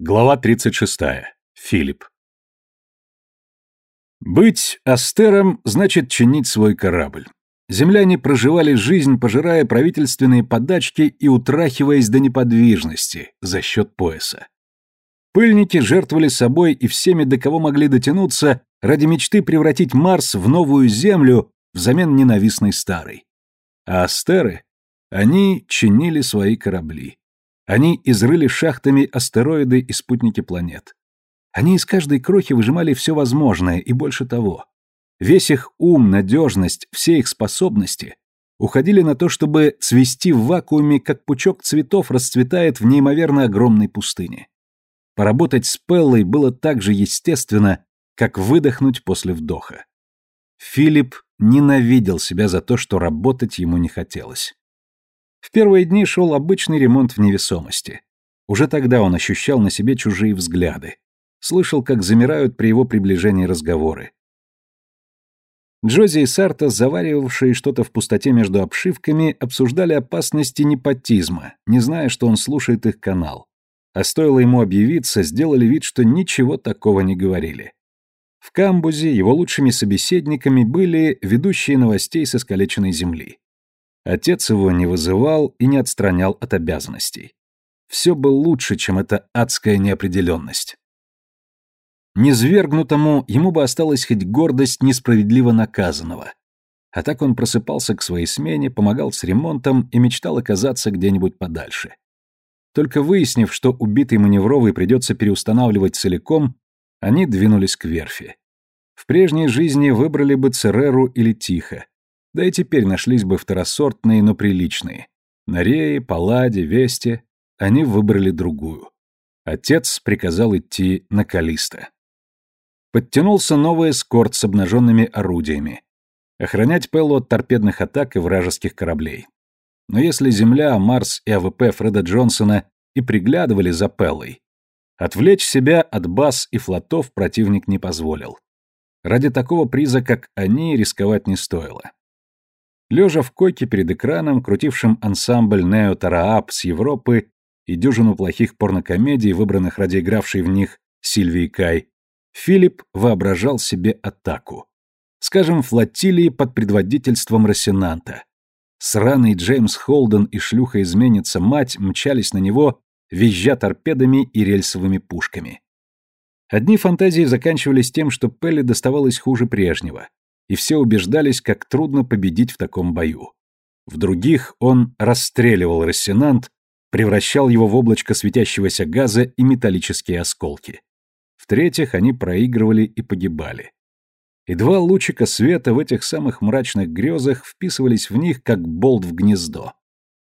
Глава 36. Филипп. Быть астером значит чинить свой корабль. Земляне проживали жизнь, пожирая правительственные подачки и утрахиваясь до неподвижности за счет пояса. Пыльники жертвовали собой и всеми, до кого могли дотянуться, ради мечты превратить Марс в новую Землю взамен ненавистной старой. А астеры, они чинили свои корабли. Они изрыли шахтами астероиды и спутники планет. Они из каждой крохи выжимали все возможное и больше того. Весь их ум, надежность, все их способности уходили на то, чтобы цвести в вакууме, как пучок цветов расцветает в неимоверно огромной пустыне. Поработать с Пеллой было так же естественно, как выдохнуть после вдоха. Филипп ненавидел себя за то, что работать ему не хотелось. В первые дни шел обычный ремонт в невесомости. Уже тогда он ощущал на себе чужие взгляды. Слышал, как замирают при его приближении разговоры. Джози и Сарта, заваривавшие что-то в пустоте между обшивками, обсуждали опасности непотизма, не зная, что он слушает их канал. А стоило ему объявиться, сделали вид, что ничего такого не говорили. В камбузе его лучшими собеседниками были ведущие новостей с искалеченной земли. Отец его не вызывал и не отстранял от обязанностей. Все было лучше, чем эта адская неопределенность. Низвергнутому ему бы осталась хоть гордость несправедливо наказанного. А так он просыпался к своей смене, помогал с ремонтом и мечтал оказаться где-нибудь подальше. Только выяснив, что убитый маневровый придется переустанавливать целиком, они двинулись к верфи. В прежней жизни выбрали бы Цереру или Тихо, да и теперь нашлись бы второсортные, но приличные. на Рее, Палладе, Весте. Они выбрали другую. Отец приказал идти на Каллисто. Подтянулся новый эскорт с обнаженными орудиями. Охранять Пеллу от торпедных атак и вражеских кораблей. Но если Земля, Марс и АВП Фреда Джонсона и приглядывали за Пеллой, отвлечь себя от баз и флотов противник не позволил. Ради такого приза, как они, рисковать не стоило. Лежа в койке перед экраном, крутившим ансамбль Нео Тараап с Европы и дюжину плохих порнокомедий, выбранных ради игравшей в них Сильвии Кай, Филипп воображал себе атаку. Скажем, флотилии под предводительством Рассенанта. Сраный Джеймс Холден и шлюха-изменница мать мчались на него, визжа торпедами и рельсовыми пушками. Одни фантазии заканчивались тем, что Пелли доставалось хуже прежнего и все убеждались, как трудно победить в таком бою. В других он расстреливал Рассенант, превращал его в облачко светящегося газа и металлические осколки. В-третьих, они проигрывали и погибали. И два лучика света в этих самых мрачных грезах вписывались в них, как болт в гнездо.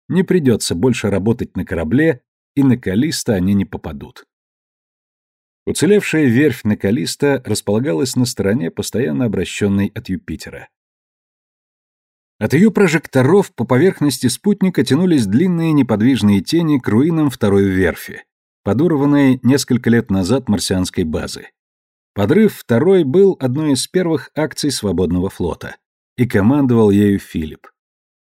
Не придется больше работать на корабле, и на Калиста они не попадут. Уцелевшая верфь Накалиста располагалась на стороне, постоянно обращенной от Юпитера. От ее прожекторов по поверхности спутника тянулись длинные неподвижные тени к руинам второй верфи, подорванной несколько лет назад марсианской базы. Подрыв второй был одной из первых акций свободного флота, и командовал ею Филипп.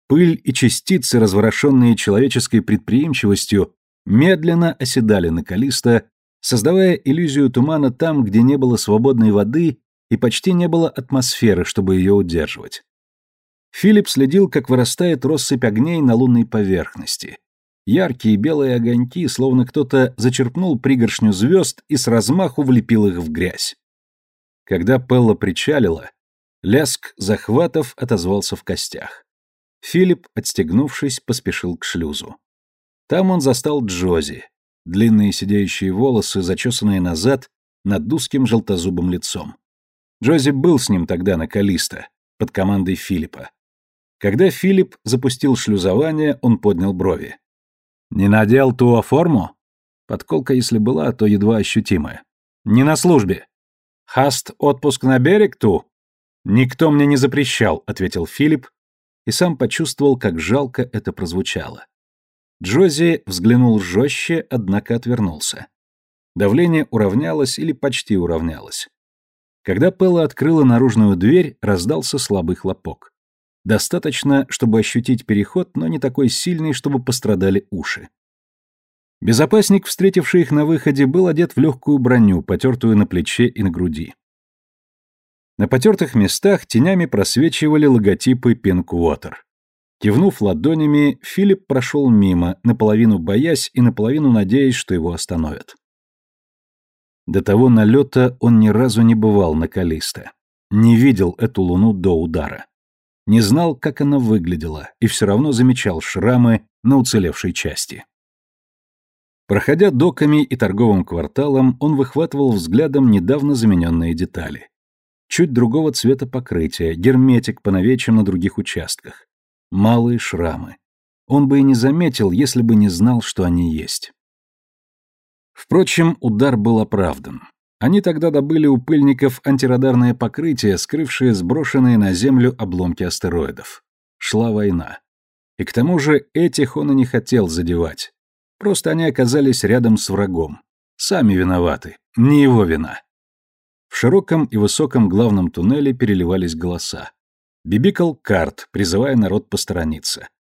Пыль и частицы, разворошенные человеческой предприимчивостью, медленно оседали на Калиста, создавая иллюзию тумана там, где не было свободной воды и почти не было атмосферы, чтобы ее удерживать. Филипп следил, как вырастает россыпь огней на лунной поверхности. Яркие белые огоньки, словно кто-то зачерпнул пригоршню звезд и с размаху влепил их в грязь. Когда Пелла причалила, ляск захватов отозвался в костях. Филипп, отстегнувшись, поспешил к шлюзу. Там он застал Джози, длинные сидеющие волосы, зачесанные назад, над узким желтозубым лицом. Джози был с ним тогда на Калиста, под командой Филиппа. Когда Филипп запустил шлюзование, он поднял брови. «Не надел ту форму?» Подколка, если была, то едва ощутимая. «Не на службе». «Хаст отпуск на берег, ту?» «Никто мне не запрещал», — ответил Филипп, и сам почувствовал, как жалко это прозвучало. Джози взглянул жестче, однако отвернулся. Давление уравнялось или почти уравнялось. Когда Пелла открыла наружную дверь, раздался слабый хлопок. Достаточно, чтобы ощутить переход, но не такой сильный, чтобы пострадали уши. Безопасник, встретивший их на выходе, был одет в легкую броню, потертую на плече и на груди. На потертых местах тенями просвечивали логотипы Pinkwater. Кивнув ладонями, Филипп прошел мимо, наполовину боясь и наполовину надеясь, что его остановят. До того налета он ни разу не бывал на Калисто. Не видел эту луну до удара. Не знал, как она выглядела, и все равно замечал шрамы на уцелевшей части. Проходя доками и торговым кварталом, он выхватывал взглядом недавно замененные детали. Чуть другого цвета покрытия, герметик по навечьям на других участках. Малые шрамы. Он бы и не заметил, если бы не знал, что они есть. Впрочем, удар был оправдан. Они тогда добыли у пыльников антирадарное покрытие, скрывшее сброшенные на Землю обломки астероидов. Шла война. И к тому же этих он и не хотел задевать. Просто они оказались рядом с врагом. Сами виноваты. Не его вина. В широком и высоком главном туннеле переливались голоса. Бибикал кар, призывая народ посторониться.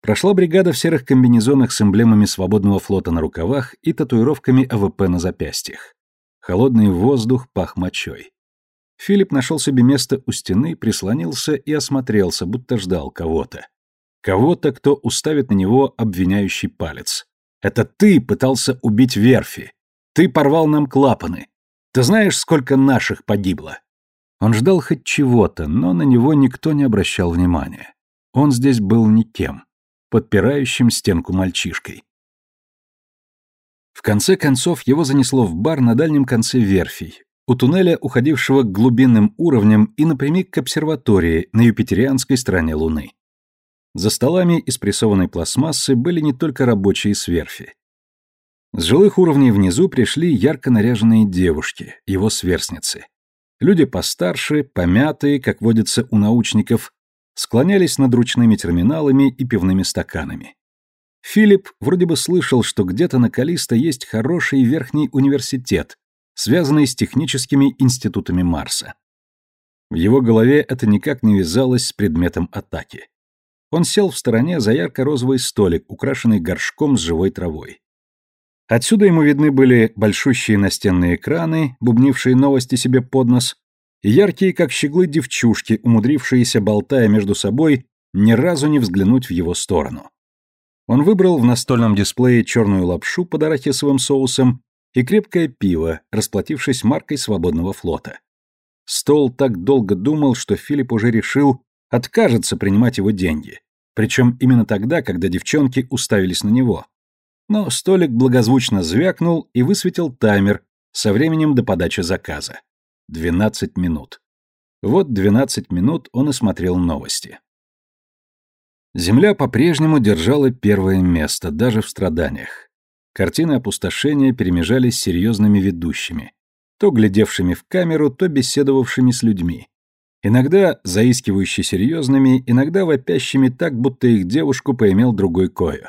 Прошла бригада в серых комбинезонах с эмблемами свободного флота на рукавах и татуировками АВП на запястьях. Холодный воздух пах мочой. Филипп нашел себе место у стены, прислонился и осмотрелся, будто ждал кого-то. Кого-то, кто уставит на него обвиняющий палец. «Это ты пытался убить верфи! Ты порвал нам клапаны! Ты знаешь, сколько наших погибло?» Он ждал хоть чего-то, но на него никто не обращал внимания. Он здесь был никем, подпирающим стенку мальчишкой. В конце концов его занесло в бар на дальнем конце верфей, у туннеля, уходившего к глубинным уровням и напрямик к обсерватории на юпитерианской стороне Луны. За столами из прессованной пластмассы были не только рабочие с верфи. С жилых уровней внизу пришли ярко наряженные девушки, его сверстницы. Люди постарше, помятые, как водится у научников, склонялись над ручными терминалами и пивными стаканами. Филипп вроде бы слышал, что где-то на Калисто есть хороший верхний университет, связанный с техническими институтами Марса. В его голове это никак не вязалось с предметом атаки. Он сел в стороне за ярко-розовый столик, украшенный горшком с живой травой. Отсюда ему видны были большущие настенные экраны, бубнившие новости себе под нос, и яркие, как щеглы, девчушки, умудрившиеся, болтая между собой, ни разу не взглянуть в его сторону. Он выбрал в настольном дисплее черную лапшу под арахисовым соусом и крепкое пиво, расплатившись маркой свободного флота. Стол так долго думал, что Филипп уже решил, откажется принимать его деньги. Причем именно тогда, когда девчонки уставились на него. Но столик благозвучно звякнул и высветил таймер со временем до подачи заказа. 12 минут. Вот 12 минут он и смотрел новости. Земля по-прежнему держала первое место, даже в страданиях. Картины опустошения перемежались с серьезными ведущими, то глядевшими в камеру, то беседовавшими с людьми. Иногда заискивающе серьезными, иногда вопящими так, будто их девушку поимел другой Кою.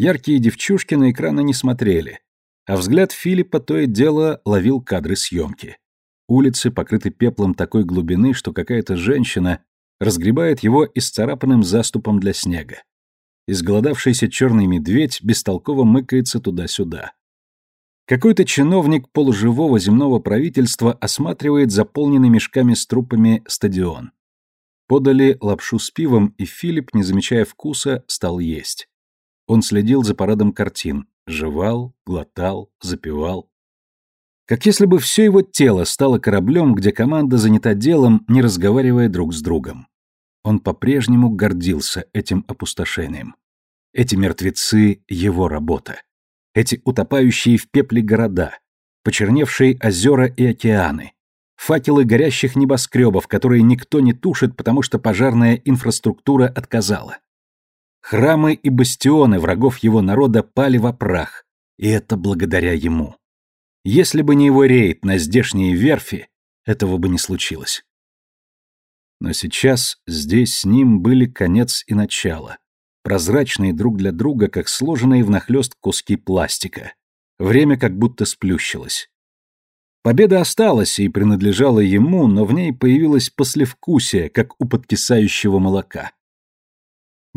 Яркие девчушки на экраны не смотрели, а взгляд Филиппа то и дело ловил кадры съемки. Улицы покрыты пеплом такой глубины, что какая-то женщина разгребает его исцарапанным заступом для снега. Изголодавшийся черный медведь бестолково мыкается туда-сюда. Какой-то чиновник полуживого земного правительства осматривает заполненный мешками с трупами стадион. Подали лапшу с пивом, и Филипп, не замечая вкуса, стал есть. Он следил за парадом картин, жевал, глотал, запивал. Как если бы все его тело стало кораблем, где команда занята делом, не разговаривая друг с другом. Он по-прежнему гордился этим опустошением. Эти мертвецы — его работа эти утопающие в пепле города, почерневшие озера и океаны, факелы горящих небоскребов, которые никто не тушит, потому что пожарная инфраструктура отказала. Храмы и бастионы врагов его народа пали в прах, и это благодаря ему. Если бы не его рейд на здешние верфи, этого бы не случилось. Но сейчас здесь с ним были конец и начало, прозрачные друг для друга, как сложенные внахлёст куски пластика. Время как будто сплющилось. Победа осталась и принадлежала ему, но в ней появилось послевкусие, как у подкисающего молока.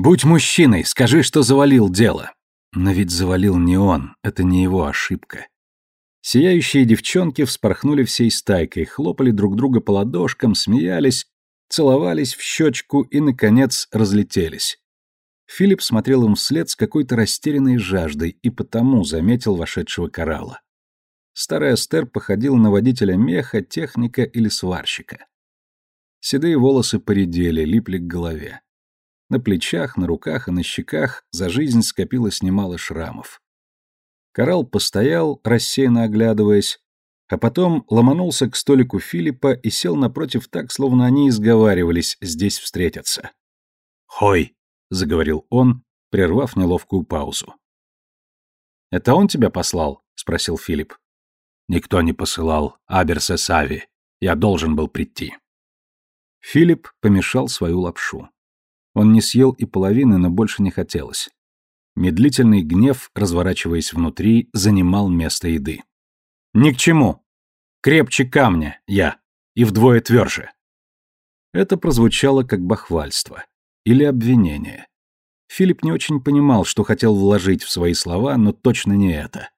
«Будь мужчиной, скажи, что завалил дело». Но ведь завалил не он, это не его ошибка. Сияющие девчонки вспорхнули всей стайкой, хлопали друг друга по ладошкам, смеялись, целовались в щечку и, наконец, разлетелись. Филипп смотрел им вслед с какой-то растерянной жаждой и потому заметил вошедшего коралла. Старый Астер походил на водителя меха, техника или сварщика. Седые волосы поредели, липли к голове. На плечах, на руках и на щеках за жизнь скопилось немало шрамов. Коралл постоял, рассеянно оглядываясь, а потом ломанулся к столику Филиппа и сел напротив так, словно они изговаривались здесь встретиться. «Хой!» — заговорил он, прервав неловкую паузу. «Это он тебя послал?» — спросил Филипп. «Никто не посылал. Аберсе Сави. Я должен был прийти». Филипп помешал свою лапшу. Он не съел и половины, но больше не хотелось. Медлительный гнев, разворачиваясь внутри, занимал место еды. «Ни к чему! Крепче камня, я! И вдвое тверже!» Это прозвучало как бахвальство. Или обвинение. Филипп не очень понимал, что хотел вложить в свои слова, но точно не это.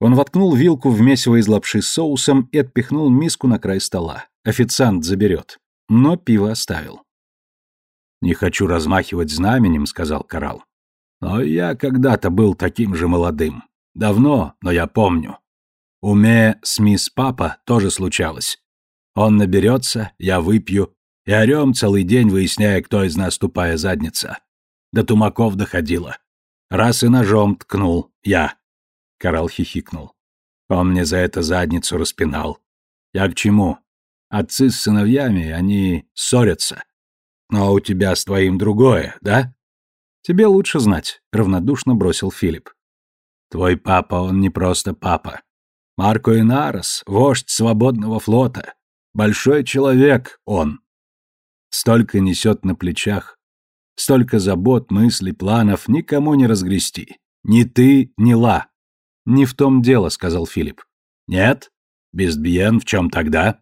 Он воткнул вилку в месиво из лапши с соусом и отпихнул миску на край стола. Официант заберет. Но пиво оставил. «Не хочу размахивать знаменем», — сказал Коралл. «Но я когда-то был таким же молодым. Давно, но я помню. У Ме с мисс Папа тоже случалось. Он наберется, я выпью, и орем целый день, выясняя, кто из нас тупая задница. До тумаков доходило. Раз и ножом ткнул, я. Коралл хихикнул. Он мне за это задницу распинал. Я к чему? Отцы с сыновьями, они ссорятся. Но у тебя с твоим другое, да? Тебе лучше знать, равнодушно бросил Филипп. Твой папа, он не просто папа. Марко Инарос, вождь свободного флота. Большой человек он. Столько несет на плечах. Столько забот, мыслей, планов никому не разгрести. Ни ты, ни Ла. Не в том дело, сказал Филипп. Нет? Безбиен в чем тогда?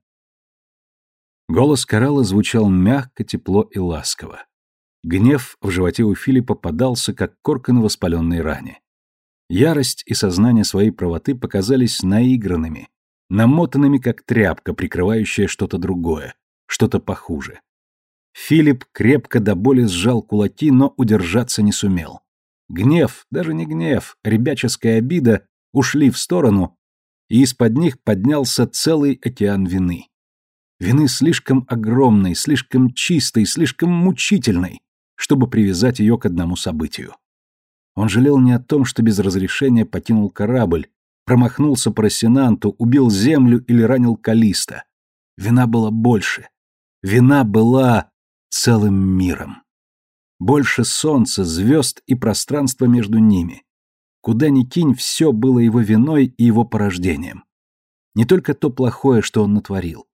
Голос Коралла звучал мягко, тепло и ласково. Гнев в животе у Филиппа подался, как корка на воспаленной ране. Ярость и сознание своей правоты показались наигранными, намотанными, как тряпка, прикрывающая что-то другое, что-то похуже. Филипп крепко до боли сжал кулаки, но удержаться не сумел. Гнев, даже не гнев, ребяческая обида ушли в сторону, и из-под них поднялся целый океан вины. Вины слишком огромной, слишком чистой, слишком мучительной, чтобы привязать ее к одному событию. Он жалел не о том, что без разрешения покинул корабль, промахнулся по Рассенанту, убил Землю или ранил Калиста. Вина была больше. Вина была целым миром. Больше солнца, звезд и пространства между ними. Куда ни кинь, все было его виной и его порождением. Не только то плохое, что он натворил.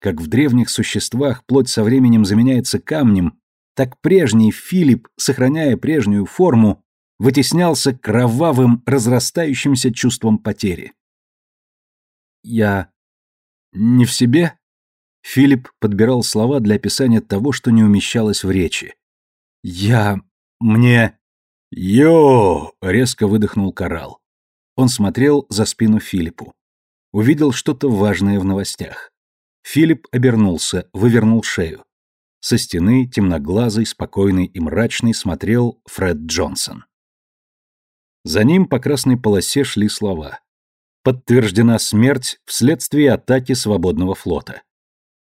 Как в древних существах плоть со временем заменяется камнем, так прежний Филипп, сохраняя прежнюю форму, вытеснялся кровавым, разрастающимся чувством потери. «Я... не в себе?» Филипп подбирал слова для описания того, что не умещалось в речи. «Я... мне...» «Йо!» — резко выдохнул Коралл. Он смотрел за спину Филиппу. Увидел что-то важное в новостях. Филипп обернулся, вывернул шею. Со стены, темноглазый, спокойный и мрачный, смотрел Фред Джонсон. За ним по красной полосе шли слова. Подтверждена смерть вследствие атаки свободного флота.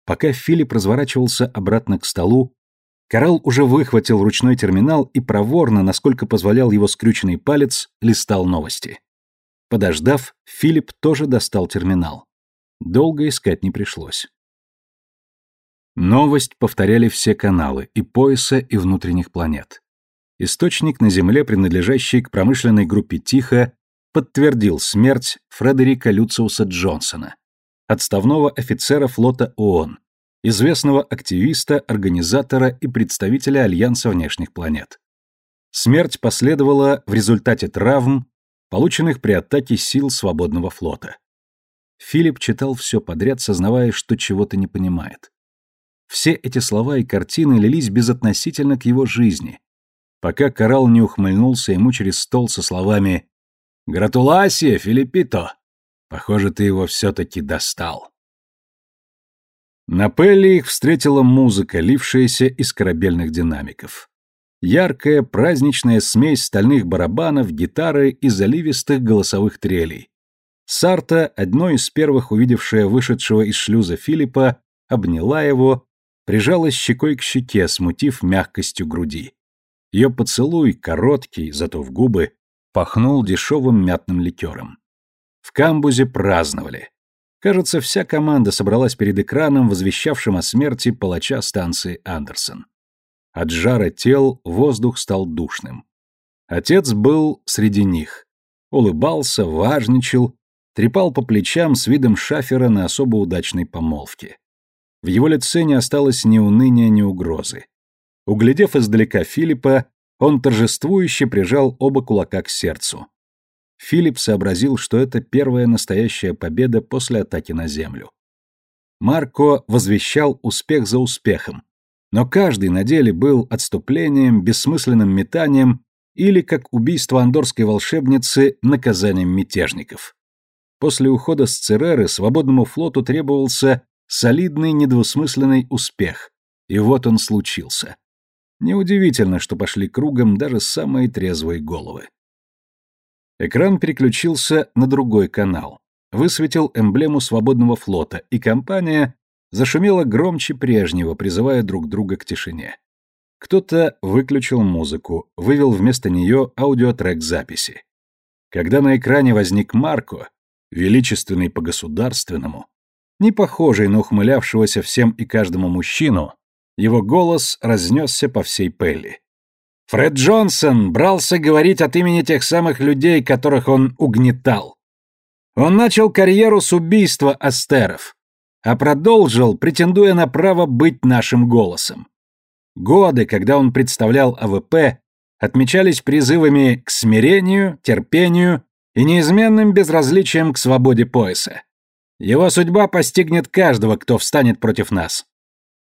Пока Филипп разворачивался обратно к столу, Коралл уже выхватил ручной терминал и проворно, насколько позволял его скрюченный палец, листал новости. Подождав, Филипп тоже достал терминал. Долго искать не пришлось. Новость повторяли все каналы, и пояса, и внутренних планет. Источник на Земле, принадлежащий к промышленной группе Тихо, подтвердил смерть Фредерика Люциуса Джонсона, отставного офицера флота ООН, известного активиста, организатора и представителя Альянса внешних планет. Смерть последовала в результате травм, полученных при атаке сил свободного флота. Филипп читал все подряд, сознавая, что чего-то не понимает. Все эти слова и картины лились безотносительно к его жизни. пока Коралл не ухмыльнулся ему через стол со словами «Гратуласия, Филиппито! Похоже, ты его все-таки достал». На Пелли их встретила музыка, лившаяся из корабельных динамиков. Яркая праздничная смесь стальных барабанов, гитары и заливистых голосовых трелей. Сарта, одной из первых увидевшая вышедшего из шлюза Филиппа, обняла его, прижалась щекой к щеке, смутив мягкостью груди. Ее поцелуй, короткий, зато в губы, пахнул дешевым мятным ликером. В камбузе праздновали. Кажется, вся команда собралась перед экраном, возвещавшим о смерти палача станции Андерсон. От жара тел воздух стал душным. Отец был среди них. Улыбался, важничал, трепал по плечам с видом шафера на особо удачной помолвке. В его лице не осталось ни уныния, ни угрозы. Углядев издалека Филиппа, он торжествующе прижал оба кулака к сердцу. Филипп сообразил, что это первая настоящая победа после атаки на Землю. Марко возвещал успех за успехом, но каждый на деле был отступлением, бессмысленным метанием или, как убийство андорской волшебницы, наказанием мятежников. После ухода с Цереры свободному флоту требовался солидный недвусмысленный успех, и вот он случился. Неудивительно, что пошли кругом даже самые трезвые головы. Экран переключился на другой канал. Высветил эмблему свободного флота, и компания зашумела громче прежнего, призывая друг друга к тишине. Кто-то выключил музыку, вывел вместо нее аудиотрек записи. Когда на экране возник Марко, величественный по-государственному, не похожий на ухмылявшегося всем и каждому мужчину, его голос разнесся по всей Пелле. Фред Джонсон брался говорить от имени тех самых людей, которых он угнетал. Он начал карьеру с убийства астеров, а продолжил, претендуя на право быть нашим голосом. Годы, когда он представлял АВП, отмечались призывами к смирению, терпению и неизменным безразличием к свободе пояса. Его судьба постигнет каждого, кто встанет против нас.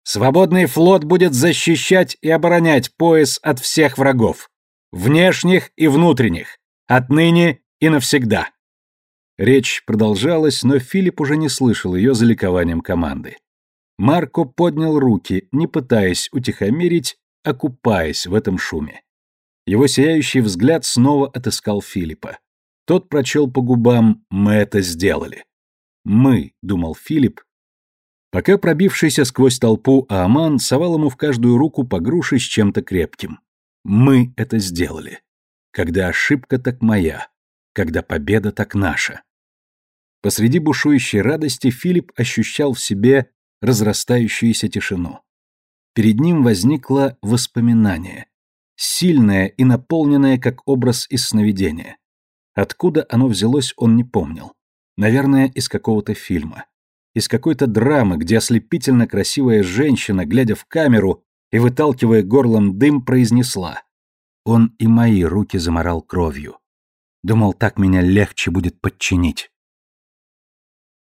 Свободный флот будет защищать и оборонять пояс от всех врагов, внешних и внутренних, отныне и навсегда. Речь продолжалась, но Филипп уже не слышал ее за ликованием команды. Марко поднял руки, не пытаясь утихомирить, а купаясь в этом шуме. Его сияющий взгляд снова отыскал Филиппа. Тот прочел по губам «Мы это сделали». «Мы», — думал Филипп, пока пробившийся сквозь толпу Ааман совал ему в каждую руку по груши с чем-то крепким. «Мы это сделали. Когда ошибка, так моя. Когда победа, так наша». Посреди бушующей радости Филипп ощущал в себе разрастающуюся тишину. Перед ним возникло воспоминание, сильное и наполненное как образ из сновидения. Откуда оно взялось, он не помнил. Наверное, из какого-то фильма. Из какой-то драмы, где ослепительно красивая женщина, глядя в камеру и выталкивая горлом дым, произнесла. Он и мои руки заморал кровью. Думал, так меня легче будет подчинить.